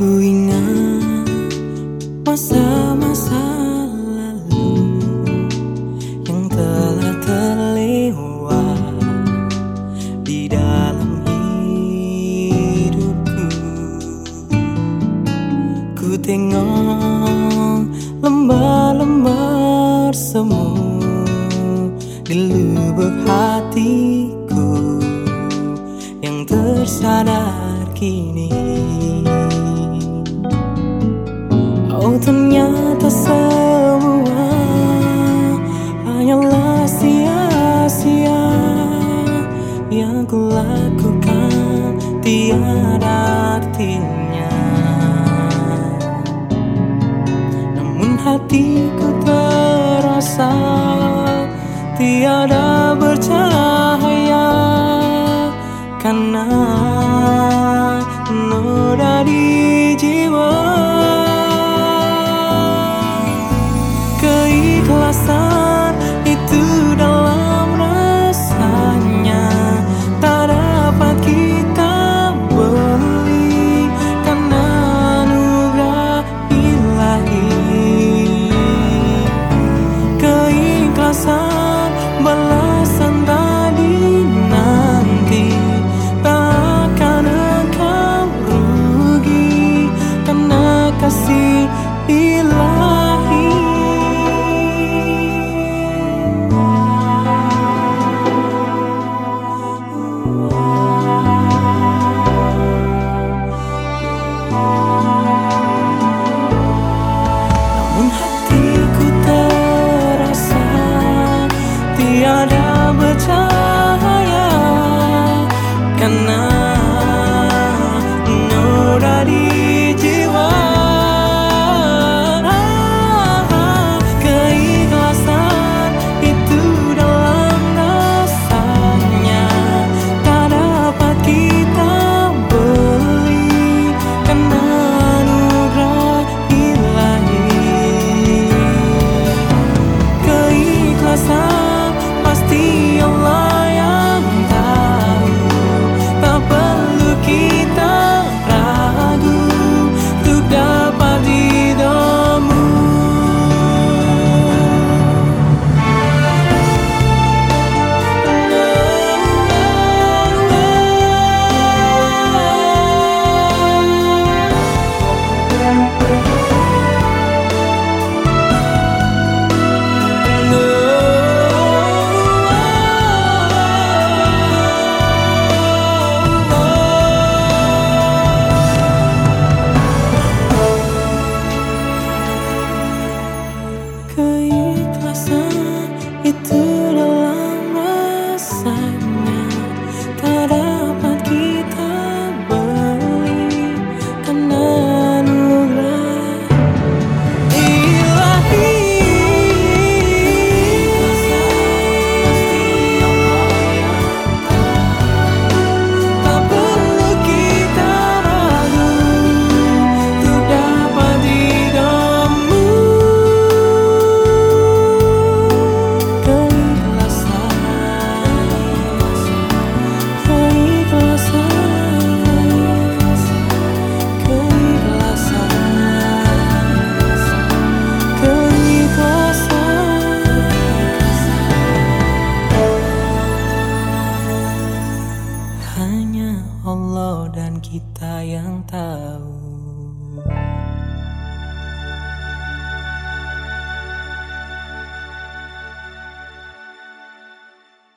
Ku masa-masa lalu Yang telah terlewat Di dalam hidupku. Ku tengok lembar-lembar semu Di lubuk hatiku Yang tersadar kini ternyata semua hanyalah sia-sia yang kulakukan tiada artinya. Namun hatiku terasa tiada bercahaya karena noda di und Música kita yang tahu.